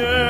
Yeah.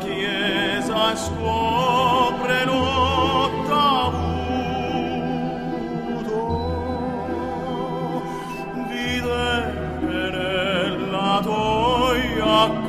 Chiesa scopre nottavuto, videre nella toia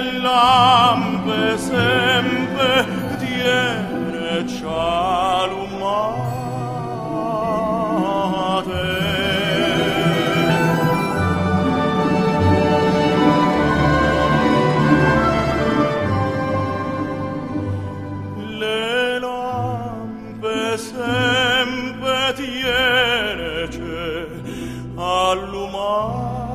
lampe sempre tiene cialumate. Le lampe sempre tiene allumate